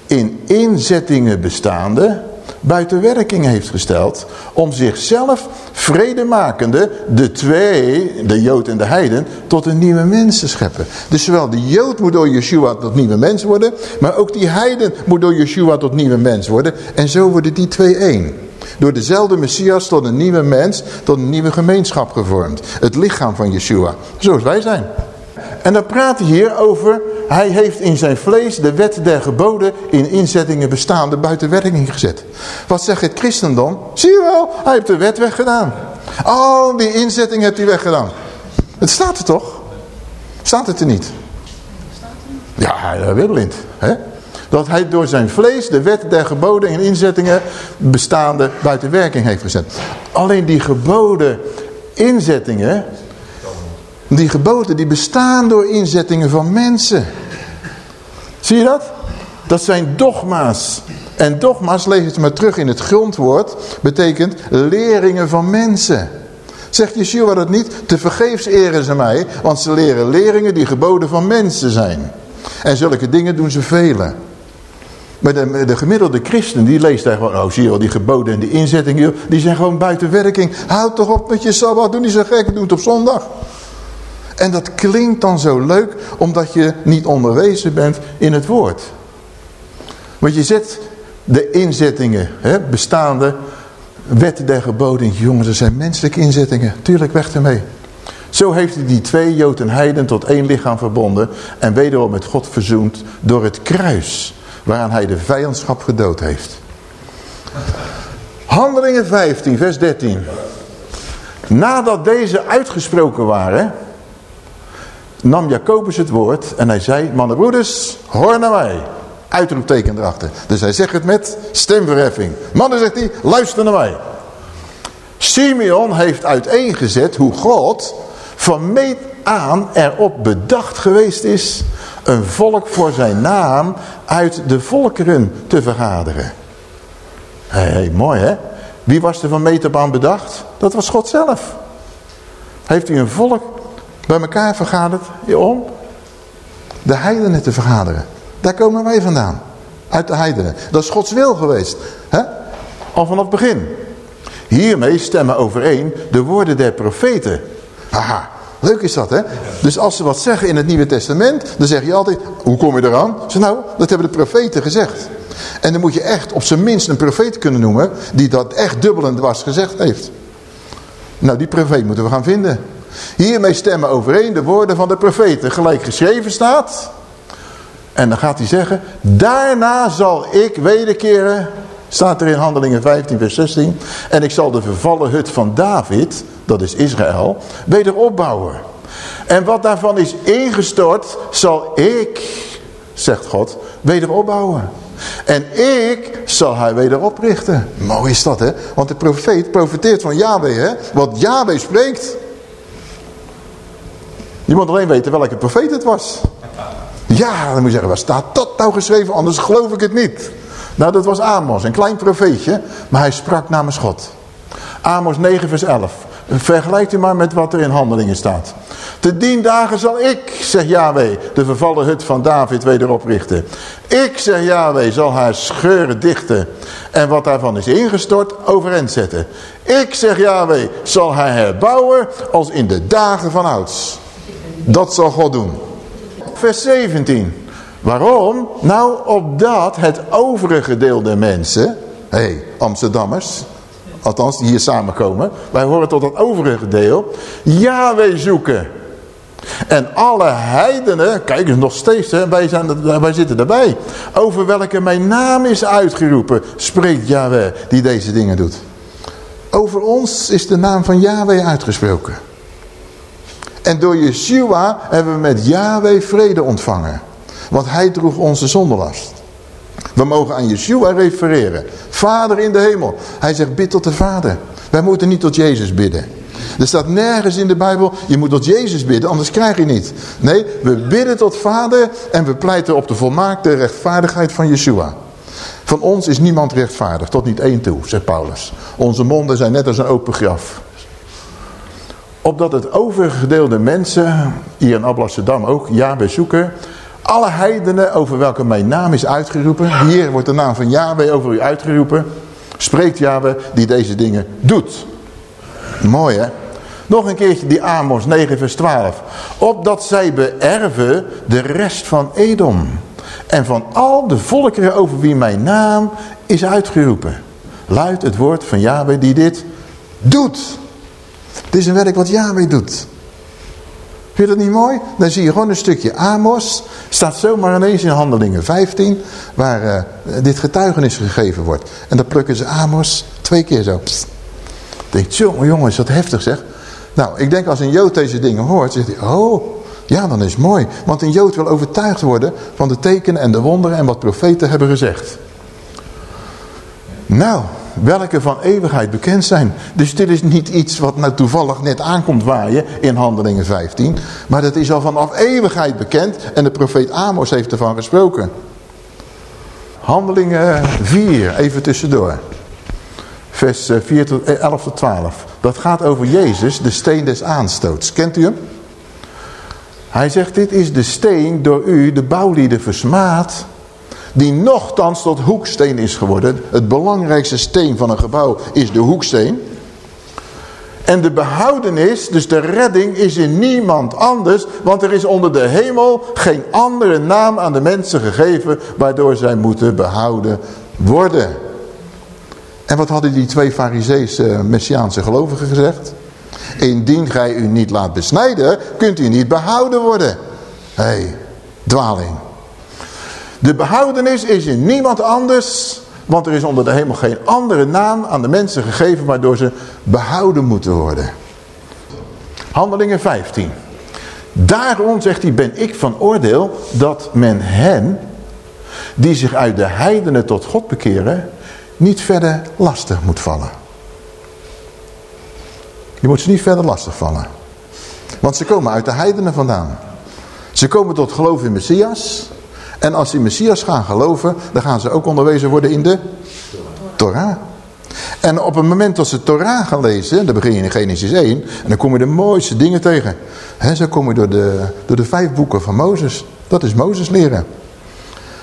in inzettingen bestaande buiten werking heeft gesteld om zichzelf vredemakende, de twee, de Jood en de Heiden, tot een nieuwe mens te scheppen. Dus zowel de Jood moet door Yeshua tot nieuwe mens worden, maar ook die Heiden moet door Yeshua tot nieuwe mens worden. En zo worden die twee één. Door dezelfde Messias tot een nieuwe mens, tot een nieuwe gemeenschap gevormd. Het lichaam van Yeshua, zoals wij zijn. En dan praat hij hier over, hij heeft in zijn vlees de wet der geboden in inzettingen bestaande buiten werking gezet. Wat zegt het christendom? Zie je wel, hij heeft de wet weggedaan. Al die inzettingen heeft hij weggedaan. Het staat er toch? Staat het er niet? Ja, hij is blind. Hè? Dat hij door zijn vlees de wet der geboden in inzettingen bestaande buiten werking heeft gezet. Alleen die geboden inzettingen, die geboden die bestaan door inzettingen van mensen. Zie je dat? Dat zijn dogma's. En dogma's, lees het maar terug in het grondwoord, betekent leringen van mensen. Zegt Yeshua dat niet? Te vergeefs eren ze mij, want ze leren leringen die geboden van mensen zijn. En zulke dingen doen ze velen. Maar de, de, gemiddelde christen die leest daar gewoon, oh zie je wel, die geboden en die inzettingen, die zijn gewoon buiten werking. Houd toch op met je sabbat, doe niet zo gek, doe op zondag. En dat klinkt dan zo leuk, omdat je niet onderwezen bent in het woord. Want je zet de inzettingen, hè, bestaande wetten der geboden. Jongens, er zijn menselijke inzettingen. Tuurlijk, weg ermee. Zo heeft hij die twee Jood en Heiden tot één lichaam verbonden. En wederom met God verzoend door het kruis. Waaraan hij de vijandschap gedood heeft. Handelingen 15, vers 13. Nadat deze uitgesproken waren, nam Jacobus het woord en hij zei, mannenbroeders, hoor naar mij. Uitroepteken erachter. Dus hij zegt het met stemverheffing. Mannen, zegt hij, luister naar mij. Simeon heeft uiteengezet hoe God van meet aan erop bedacht geweest is een volk voor zijn naam uit de volkeren te vergaderen. Hé, hey, mooi hè? Wie was er van meet op aan bedacht? Dat was God zelf. Heeft hij een volk bij elkaar vergaderd om de heidenen te vergaderen. Daar komen wij vandaan. Uit de heidenen. Dat is Gods wil geweest. Hè? Al vanaf het begin. Hiermee stemmen overeen de woorden der profeten. Haha, leuk is dat hè. Dus als ze wat zeggen in het Nieuwe Testament, dan zeg je altijd, hoe kom je eraan? Ze nou, dat hebben de profeten gezegd. En dan moet je echt op zijn minst een profeet kunnen noemen, die dat echt dubbel en dwars gezegd heeft. Nou, die profeet moeten we gaan vinden. Hiermee stemmen overeen de woorden van de profeten, gelijk geschreven staat. En dan gaat hij zeggen, daarna zal ik wederkeren, staat er in Handelingen 15 vers 16. En ik zal de vervallen hut van David, dat is Israël, weder opbouwen. En wat daarvan is ingestort, zal ik, zegt God, weder opbouwen. En ik zal hij weder oprichten. Mooi is dat, hè? Want de profeet profeteert van Yahweh, hè? Wat Yahweh spreekt. Je moet alleen weten welke profeet het was. Ja, dan moet je zeggen, waar staat dat nou geschreven? Anders geloof ik het niet. Nou, dat was Amos, een klein profeetje, maar hij sprak namens God. Amos 9 vers 11. Vergelijkt u maar met wat er in handelingen staat. Te dien dagen zal ik, zegt Yahweh, de vervallen hut van David weder oprichten. Ik, zegt Yahweh, zal haar scheuren dichten en wat daarvan is ingestort overeind zetten. Ik, zegt Yahweh, zal haar herbouwen als in de dagen van ouds. Dat zal God doen. Vers 17. Waarom? Nou, opdat het overige deel der mensen, hé, hey, Amsterdammers, althans die hier samenkomen, wij horen tot het overige deel, Yahweh zoeken. En alle heidenen, kijk eens nog steeds, hè, wij, zijn, wij zitten erbij. Over welke mijn naam is uitgeroepen, spreekt Yahweh die deze dingen doet. Over ons is de naam van Yahweh uitgesproken. En door Yeshua hebben we met Yahweh vrede ontvangen. Want hij droeg onze zondelast. We mogen aan Yeshua refereren. Vader in de hemel. Hij zegt bid tot de Vader. Wij moeten niet tot Jezus bidden. Er staat nergens in de Bijbel, je moet tot Jezus bidden, anders krijg je niet. Nee, we bidden tot Vader en we pleiten op de volmaakte rechtvaardigheid van Yeshua. Van ons is niemand rechtvaardig, tot niet één toe, zegt Paulus. Onze monden zijn net als een open graf. Opdat het overgedeelde mensen, hier in Alblasserdam ook, ja, zoeken alle heidenen over welke mijn naam is uitgeroepen. Hier wordt de naam van Yahweh over u uitgeroepen. Spreekt Yahweh die deze dingen doet. Mooi hè? Nog een keertje die Amos 9 vers 12. Opdat zij beërven de rest van Edom. En van al de volkeren over wie mijn naam is uitgeroepen. Luidt het woord van Yahweh die dit doet. Het is een werk wat Yahweh doet. Vind je dat niet mooi? Dan zie je gewoon een stukje Amos. Staat zomaar ineens in handelingen 15. Waar uh, dit getuigenis gegeven wordt. En dan plukken ze Amos twee keer zo. Denkt, jongen, jongen, is dat heftig zeg. Nou, ik denk als een Jood deze dingen hoort, zegt hij, oh, ja, dan is het mooi. Want een Jood wil overtuigd worden van de tekenen en de wonderen en wat profeten hebben gezegd. Nou, welke van eeuwigheid bekend zijn. Dus dit is niet iets wat nou toevallig net aankomt waaien in Handelingen 15. Maar dat is al vanaf eeuwigheid bekend en de profeet Amos heeft ervan gesproken. Handelingen 4, even tussendoor. Vers 4 tot, 11 tot 12. Dat gaat over Jezus, de steen des aanstoots. Kent u hem? Hij zegt, dit is de steen door u, de bouwlieden, versmaad die nochtans tot hoeksteen is geworden. Het belangrijkste steen van een gebouw is de hoeksteen. En de behoudenis, dus de redding, is in niemand anders. Want er is onder de hemel geen andere naam aan de mensen gegeven... waardoor zij moeten behouden worden. En wat hadden die twee fariseese messiaanse gelovigen gezegd? Indien gij u niet laat besnijden, kunt u niet behouden worden. Hé, hey, dwaling. De behoudenis is in niemand anders, want er is onder de hemel geen andere naam aan de mensen gegeven waardoor ze behouden moeten worden. Handelingen 15. Daarom, zegt hij, ben ik van oordeel dat men hen, die zich uit de heidenen tot God bekeren, niet verder lastig moet vallen. Je moet ze niet verder lastig vallen. Want ze komen uit de heidenen vandaan. Ze komen tot geloof in Messias. En als die Messias gaan geloven, dan gaan ze ook onderwezen worden in de Torah. En op het moment dat ze Torah gaan lezen, dan begin je in Genesis 1, en dan kom je de mooiste dingen tegen. He, zo kom je door de, door de vijf boeken van Mozes. Dat is Mozes leren.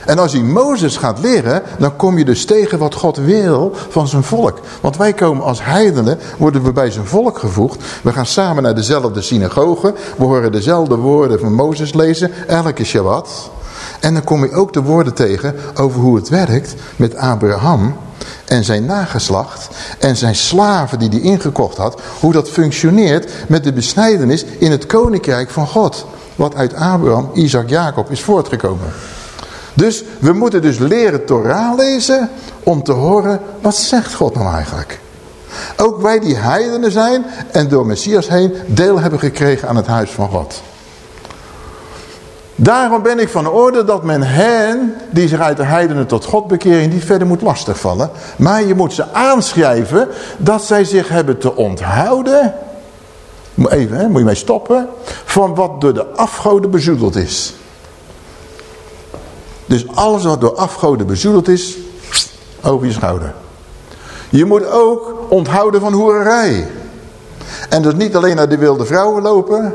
En als je Mozes gaat leren, dan kom je dus tegen wat God wil van zijn volk. Want wij komen als heidenen, worden we bij zijn volk gevoegd. We gaan samen naar dezelfde synagoge. We horen dezelfde woorden van Mozes lezen, elke Shabbat. En dan kom je ook de woorden tegen over hoe het werkt met Abraham en zijn nageslacht en zijn slaven die hij ingekocht had. Hoe dat functioneert met de besnijdenis in het koninkrijk van God. Wat uit Abraham, Isaac, Jacob is voortgekomen. Dus we moeten dus leren Torah lezen om te horen wat zegt God nou eigenlijk. Ook wij die heidenen zijn en door Messias heen deel hebben gekregen aan het huis van God. Daarom ben ik van orde dat men hen, die zich uit de heidenen tot God bekeren, niet verder moet lastigvallen. Maar je moet ze aanschrijven dat zij zich hebben te onthouden. Even, hè, moet je mee stoppen. Van wat door de afgoden bezoedeld is. Dus alles wat door afgoden bezoedeld is, over je schouder. Je moet ook onthouden van hoererij. En dus niet alleen naar de wilde vrouwen lopen,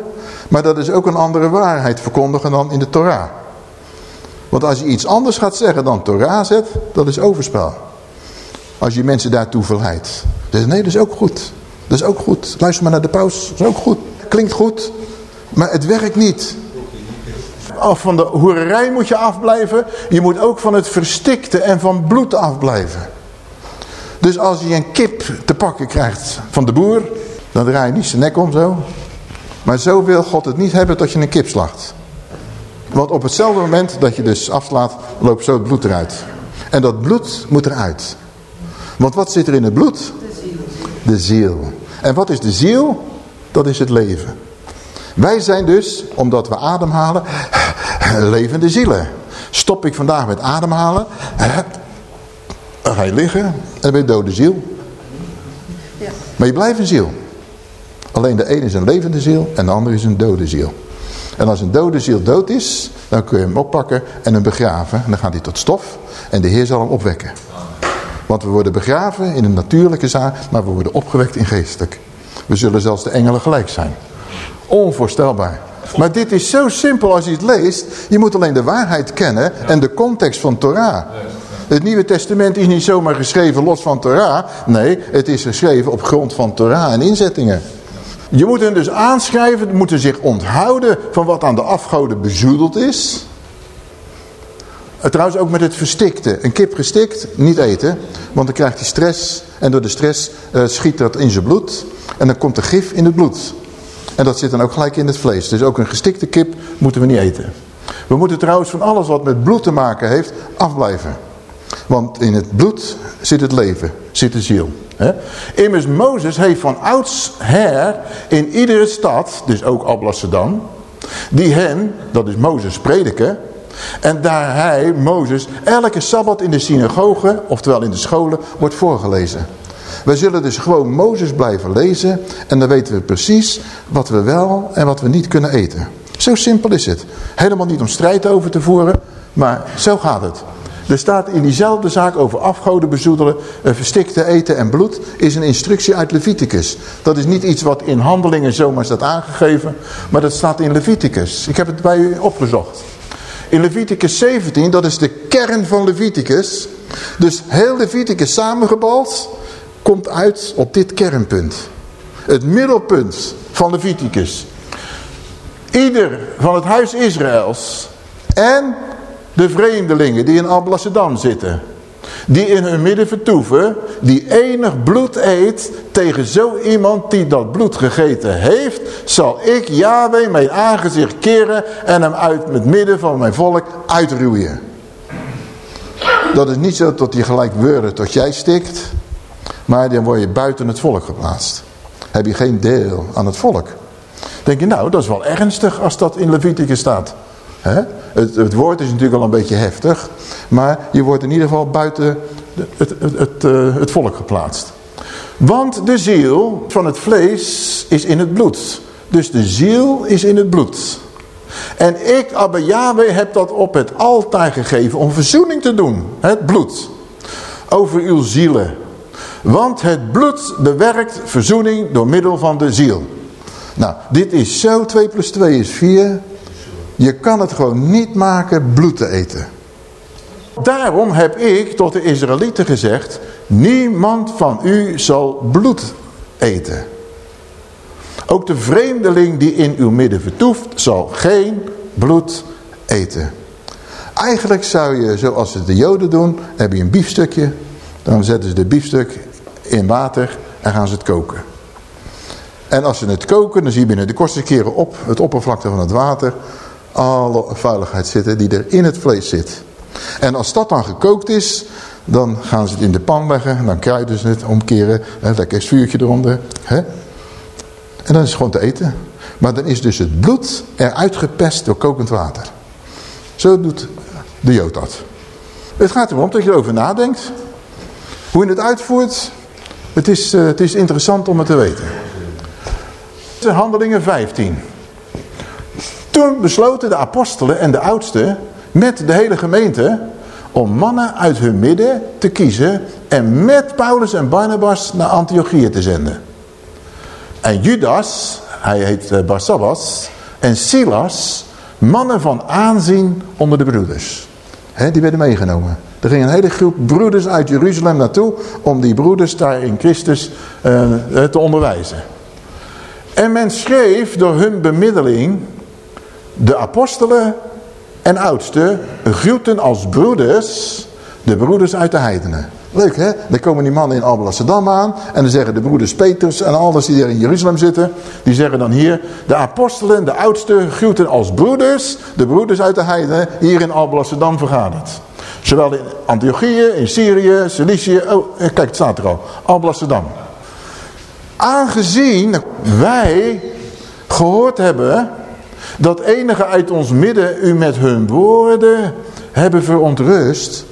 maar dat is ook een andere waarheid verkondigen dan in de Torah. Want als je iets anders gaat zeggen dan Torah zet, dat is overspel. Als je mensen daartoe verleidt. Dus nee, dat is ook goed. Dat is ook goed. Luister maar naar de paus. Dat is ook goed. Klinkt goed. Maar het werkt niet. Of van de hoererij moet je afblijven. Je moet ook van het verstikte en van bloed afblijven. Dus als je een kip te pakken krijgt van de boer. Dan draai je niet zijn nek om zo. Maar zo wil God het niet hebben dat je een kip slacht. Want op hetzelfde moment dat je dus afslaat, loopt zo het bloed eruit. En dat bloed moet eruit. Want wat zit er in het bloed? De ziel. De ziel. En wat is de ziel? Dat is het leven. Wij zijn dus, omdat we ademhalen, levende zielen. Stop ik vandaag met ademhalen, dan ga je liggen en dan ben je dode ziel. Ja. Maar je blijft een ziel. Alleen de ene is een levende ziel en de andere is een dode ziel. En als een dode ziel dood is, dan kun je hem oppakken en hem begraven. En dan gaat hij tot stof en de Heer zal hem opwekken. Want we worden begraven in een natuurlijke zaak, maar we worden opgewekt in geestelijk. We zullen zelfs de engelen gelijk zijn. Onvoorstelbaar. Maar dit is zo simpel als je het leest. Je moet alleen de waarheid kennen en de context van Torah. Het Nieuwe Testament is niet zomaar geschreven los van Torah. Nee, het is geschreven op grond van Torah en inzettingen. Je moet hen dus aanschrijven, moeten zich onthouden van wat aan de afgoden bezoedeld is. Eh, trouwens ook met het verstikte. Een kip gestikt, niet eten. Want dan krijgt hij stress. En door de stress uh, schiet dat in zijn bloed. En dan komt er gif in het bloed. En dat zit dan ook gelijk in het vlees. Dus ook een gestikte kip moeten we niet eten. We moeten trouwens van alles wat met bloed te maken heeft afblijven. Want in het bloed zit het leven, zit de ziel. Immers Mozes heeft van oudsher in iedere stad, dus ook Alblasserdam, die hen, dat is Mozes prediken, en daar hij, Mozes, elke Sabbat in de synagoge, oftewel in de scholen, wordt voorgelezen. Wij zullen dus gewoon Mozes blijven lezen en dan weten we precies wat we wel en wat we niet kunnen eten. Zo simpel is het. Helemaal niet om strijd over te voeren, maar zo gaat het. Er staat in diezelfde zaak over afgoden bezoedelen, verstikte eten en bloed, is een instructie uit Leviticus. Dat is niet iets wat in handelingen zomaar staat aangegeven, maar dat staat in Leviticus. Ik heb het bij u opgezocht. In Leviticus 17, dat is de kern van Leviticus. Dus heel Leviticus samengebald komt uit op dit kernpunt. Het middelpunt van Leviticus. Ieder van het huis Israëls en de vreemdelingen die in Alblasserdam zitten. Die in hun midden vertoeven. Die enig bloed eet tegen zo iemand die dat bloed gegeten heeft. Zal ik Yahweh mijn aangezicht keren en hem uit het midden van mijn volk uitroeien. Dat is niet zo tot hij gelijk worden tot jij stikt. Maar dan word je buiten het volk geplaatst. Heb je geen deel aan het volk. Denk je nou dat is wel ernstig als dat in Leviticus staat. Het, het, woord is natuurlijk al een beetje heftig. Maar je wordt in ieder geval buiten het, het, eh, het, volk geplaatst. Want de ziel van het vlees is in het bloed. Dus de ziel is in het bloed. En ik, Abba Yahweh, heb dat op het altaar gegeven om verzoening te doen. Het bloed. Over uw zielen. Want het bloed bewerkt verzoening door middel van de ziel. Nou, dit is zo, 2 plus 2 is 4. Je kan het gewoon niet maken bloed te eten. Daarom heb ik tot de Israëlieten gezegd, niemand van u zal bloed eten. Ook de vreemdeling die in uw midden vertoeft, zal geen bloed eten. Eigenlijk zou je, zoals de joden doen, heb je een biefstukje. Dan zetten ze de biefstuk in water en gaan ze het koken. En als ze het koken, dan zie je binnen de kortste keren op het oppervlakte van het water alle vuiligheid zitten die er in het vlees zit. En als dat dan gekookt is, dan gaan ze het in de pan leggen. Dan kruiden ze het omkeren. Hè, lekker vuurtje eronder. Hè? En dan is het gewoon te eten. Maar dan is dus het bloed eruit gepest door kokend water. Zo doet de Jood dat. Het gaat erom dat je erover nadenkt. Hoe je het uitvoert. Het is, uh, het is interessant om het te weten. Handelingen 15. Toen besloten de apostelen en de oudsten met de hele gemeente om mannen uit hun midden te kiezen en met Paulus en Barnabas naar Antiochië te zenden. En Judas, hij heet eh, Barsabbas, en Silas, mannen van aanzien onder de broeders. die werden meegenomen. Er ging een hele groep broeders uit Jeruzalem naartoe om die broeders daar in Christus uh, te onderwijzen. En men schreef door hun bemiddeling de apostelen en oudsten groeten als broeders de broeders uit de heidenen. Leuk hè? Dan komen die mannen in Alblasserdam aan en dan zeggen de broeders Petrus en alles die er in Jeruzalem zitten. Die zeggen dan hier, de apostelen, de oudsten groeten als broeders, de broeders uit de heidenen, hier in Alblasserdam vergaderd. Zowel in Antiochië, in Syrië, Cilicië, oh kijk het staat er al, Alblasserdam. Aangezien wij gehoord hebben dat enige uit ons midden u met hun woorden hebben verontrust.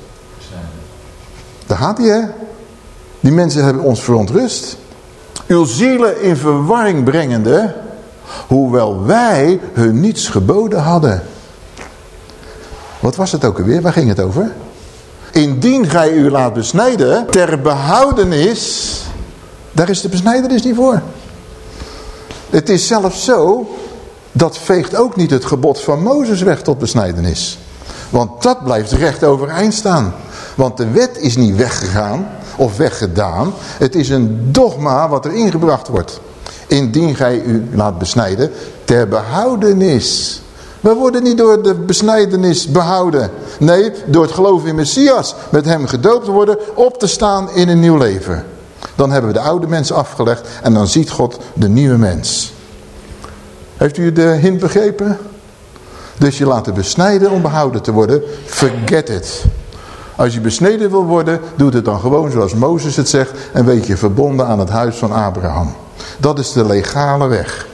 Daar gaat hij hè. Die mensen hebben ons verontrust. uw zielen in verwarring brengende, hoewel wij hun niets geboden hadden. Wat was het ook alweer? Waar ging het over? Indien gij u laat besnijden ter behoudenis, daar is de besnijdenis niet voor. Het is zelfs zo, dat veegt ook niet het gebod van Mozes weg tot besnijdenis. Want dat blijft recht overeind staan. Want de wet is niet weggegaan of weggedaan. Het is een dogma wat er ingebracht wordt. Indien gij u laat besnijden ter behoudenis. We worden niet door de besnijdenis behouden. Nee, door het geloven in Messias. Met hem gedoopt worden, op te staan in een nieuw leven. Dan hebben we de oude mens afgelegd en dan ziet God de nieuwe mens. Heeft u de hint begrepen? Dus je laten besnijden om behouden te worden. Forget it. Als je besneden wil worden, doe het dan gewoon zoals Mozes het zegt. En weet je verbonden aan het huis van Abraham. Dat is de legale weg.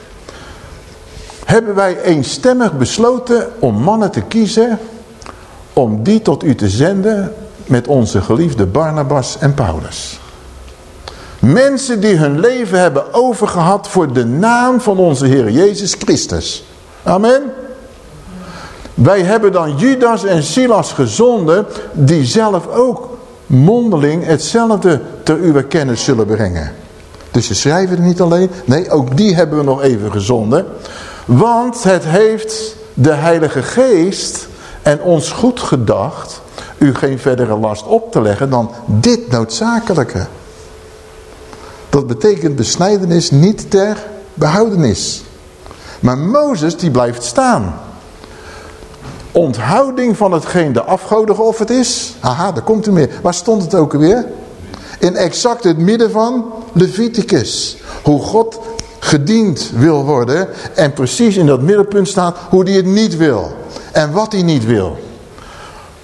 Hebben wij eenstemmig besloten om mannen te kiezen. Om die tot u te zenden met onze geliefde Barnabas en Paulus. Mensen die hun leven hebben overgehad voor de naam van onze Heer Jezus Christus. Amen. Wij hebben dan Judas en Silas gezonden die zelf ook mondeling hetzelfde ter uw kennis zullen brengen. Dus ze schrijven het niet alleen. Nee, ook die hebben we nog even gezonden. Want het heeft de Heilige Geest en ons goed gedacht u geen verdere last op te leggen dan dit noodzakelijke. Dat betekent besnijdenis niet ter behoudenis. Maar Mozes die blijft staan. Onthouding van hetgeen de afgoden geofferd is. Haha, daar komt u meer. Waar stond het ook weer? In exact het midden van Leviticus. Hoe God gediend wil worden. En precies in dat middelpunt staat hoe hij het niet wil. En wat hij niet wil.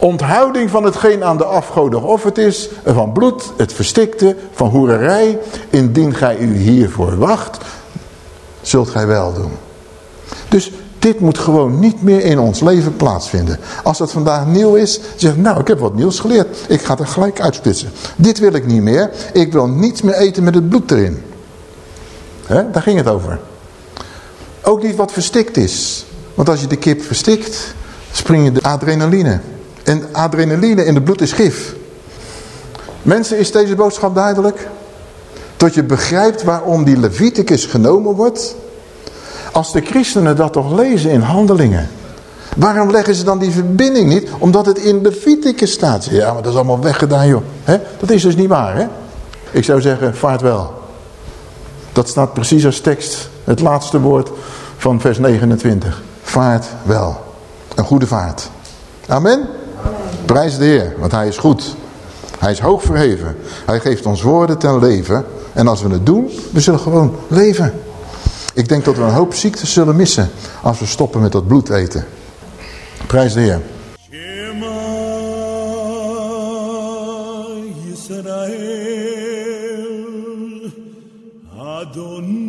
Onthouding van hetgeen aan de afgoden geofferd is, van bloed, het verstikte, van hoererij. Indien gij u hiervoor wacht, zult gij wel doen. Dus dit moet gewoon niet meer in ons leven plaatsvinden. Als het vandaag nieuw is, zeg nou ik heb wat nieuws geleerd. Ik ga het er gelijk uitsplitsen. Dit wil ik niet meer. Ik wil niets meer eten met het bloed erin. Daar ging het over. Ook niet wat verstikt is. Want als je de kip verstikt, spring je de adrenaline. En adrenaline in het bloed is gif. Mensen, is deze boodschap duidelijk? Tot je begrijpt waarom die Leviticus genomen wordt. Als de christenen dat toch lezen in handelingen. Waarom leggen ze dan die verbinding niet? Omdat het in Leviticus staat. Ja, maar dat is allemaal weggedaan joh. Dat is dus niet waar hè. Ik zou zeggen, vaart wel. Dat staat precies als tekst. Het laatste woord van vers 29. Vaart wel. Een goede vaart. Amen. Prijs de Heer, want hij is goed. Hij is hoog verheven. Hij geeft ons woorden ten leven. En als we het doen, we zullen gewoon leven. Ik denk dat we een hoop ziektes zullen missen als we stoppen met dat bloed eten. Prijs de Heer. Adonai